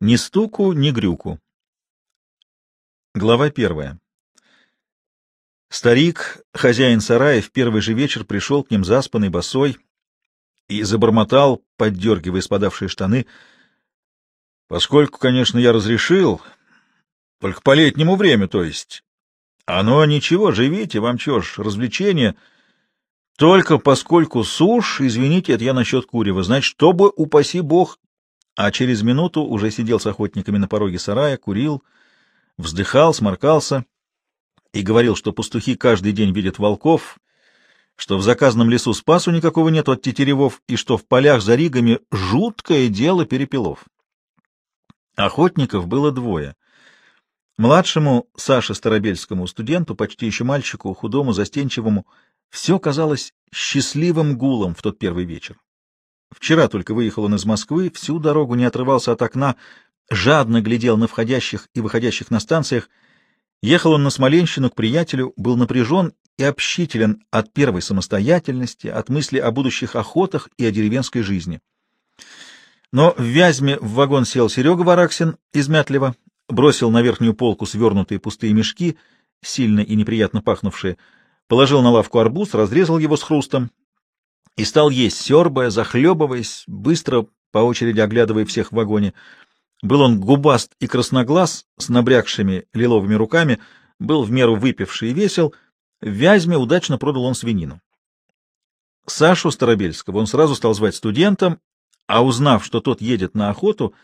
Ни стуку, ни грюку. Глава первая. Старик, хозяин сарая, в первый же вечер пришел к ним заспанный, босой, и забормотал, поддергивая спадавшие штаны. — Поскольку, конечно, я разрешил, только по летнему время, то есть. Оно ничего, живите, вам чё ж, развлечение. Только поскольку сушь, извините, это я насчет курева, значит, чтобы, упаси бог, а через минуту уже сидел с охотниками на пороге сарая, курил, вздыхал, сморкался и говорил, что пастухи каждый день видят волков, что в заказанном лесу спасу никакого нет от тетеревов и что в полях за ригами жуткое дело перепелов. Охотников было двое. Младшему Саше Старобельскому студенту, почти еще мальчику, худому, застенчивому, все казалось счастливым гулом в тот первый вечер. Вчера только выехал он из Москвы, всю дорогу не отрывался от окна, жадно глядел на входящих и выходящих на станциях. Ехал он на Смоленщину к приятелю, был напряжен и общителен от первой самостоятельности, от мысли о будущих охотах и о деревенской жизни. Но в Вязьме в вагон сел Серега Вараксин из Мятлева, бросил на верхнюю полку свернутые пустые мешки, сильно и неприятно пахнувшие, положил на лавку арбуз, разрезал его с хрустом, и стал есть, сербая, захлебываясь, быстро по очереди оглядывая всех в вагоне. Был он губаст и красноглаз, с набрякшими лиловыми руками, был в меру выпивший и весел, в Вязьме удачно продал он свинину. Сашу Старобельского он сразу стал звать студентом, а узнав, что тот едет на охоту,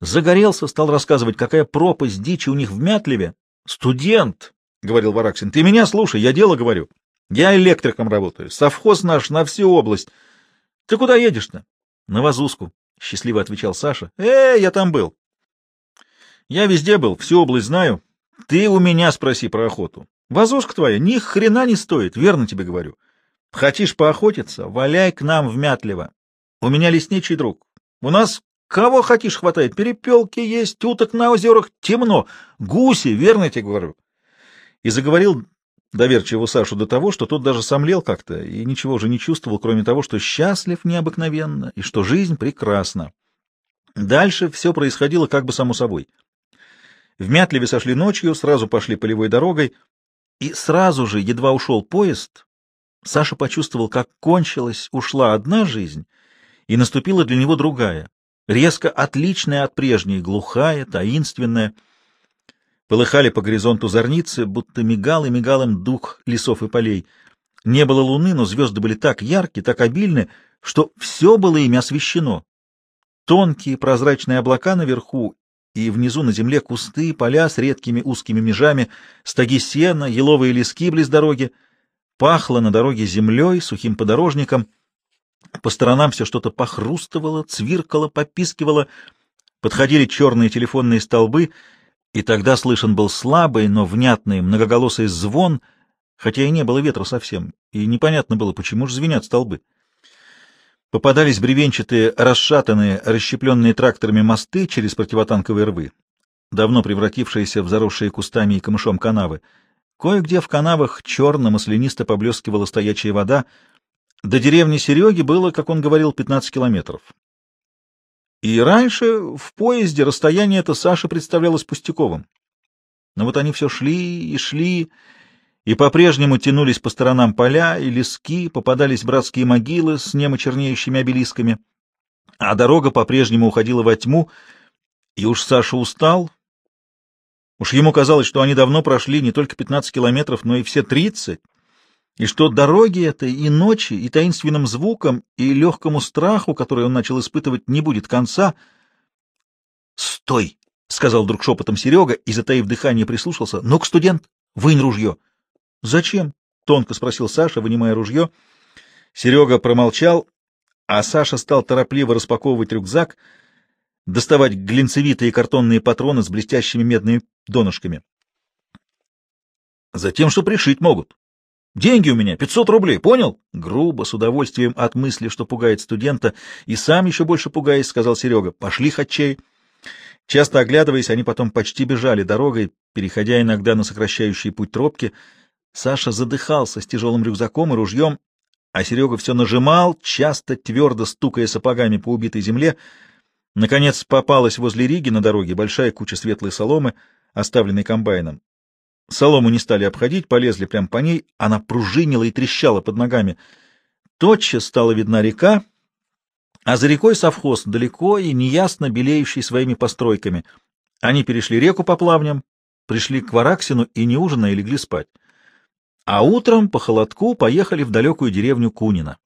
загорелся, стал рассказывать, какая пропасть дичи у них в Мятлеве. «Студент!» — говорил Вараксин. «Ты меня слушай, я дело говорю. Я электриком работаю. Совхоз наш на всю область. Ты куда едешь-то? На Вазузку, — счастливо отвечал Саша. Э, я там был. Я везде был, всю область знаю. Ты у меня спроси про охоту. Вазузка твоя ни хрена не стоит, верно тебе говорю. Хотишь поохотиться, валяй к нам в Мятлево. У меня лесничий друг. У нас кого хотишь хватает. Перепелки есть, уток на озерах темно. Гуси, верно тебе говорю. И заговорил доверчивого Сашу до того, что тот даже сомлел как-то и ничего уже не чувствовал, кроме того, что счастлив необыкновенно и что жизнь прекрасна. Дальше все происходило как бы само собой. В Мятлеве сошли ночью, сразу пошли полевой дорогой, и сразу же, едва ушел поезд, Саша почувствовал, как кончилась, ушла одна жизнь, и наступила для него другая, резко отличная от прежней, глухая, таинственная, Полыхали по горизонту зорницы, будто мигал и мигал им дух лесов и полей. Не было луны, но звезды были так яркие, так обильны, что все было ими освещено. Тонкие прозрачные облака наверху и внизу на земле кусты, поля с редкими узкими межами, стоги сена, еловые лески близ дороги. Пахло на дороге землей, сухим подорожником. По сторонам все что-то похрустывало, цвиркало, попискивало. Подходили черные телефонные столбы — и тогда слышен был слабый, но внятный многоголосый звон, хотя и не было ветра совсем, и непонятно было, почему же звенят столбы. Попадались бревенчатые, расшатанные, расщепленные тракторами мосты через противотанковые рвы, давно превратившиеся в заросшие кустами и камышом канавы. Кое-где в канавах черно-маслянисто поблескивала стоячая вода. До деревни Сереги было, как он говорил, 15 километров. И раньше в поезде расстояние это Саше представлялось пустяковым. Но вот они все шли и шли, и по-прежнему тянулись по сторонам поля и лески, попадались братские могилы с немо чернеющими обелисками, а дорога по-прежнему уходила во тьму, и уж Саша устал. Уж ему казалось, что они давно прошли не только 15 километров, но и все 30, и что дороги этой и ночи, и таинственным звукам, и легкому страху, который он начал испытывать, не будет конца. «Стой!» — сказал вдруг шепотом Серега и, затаив дыхание, прислушался. «Ну-ка, студент, вынь ружье!» «Зачем?» — тонко спросил Саша, вынимая ружье. Серега промолчал, а Саша стал торопливо распаковывать рюкзак, доставать глинцевитые картонные патроны с блестящими медными донышками. «Затем, что пришить могут», Деньги у меня, 500 рублей, понял? Грубо, с удовольствием от мысли, что пугает студента, и сам еще больше пугаясь, сказал Серега. Пошли, хачей. Часто оглядываясь, они потом почти бежали дорогой, переходя иногда на сокращающий путь тропки. Саша задыхался с тяжелым рюкзаком и ружьем, а Серега все нажимал, часто твердо стукая сапогами по убитой земле. Наконец попалась возле Риги на дороге большая куча светлой соломы, оставленной комбайном. Солому не стали обходить, полезли прямо по ней, она пружинила и трещала под ногами. Тотчас стала видна река, а за рекой совхоз, далеко и неясно белеющий своими постройками. Они перешли реку по плавням, пришли к Вараксину и не ужиная легли спать. А утром по холодку поехали в далекую деревню Кунина.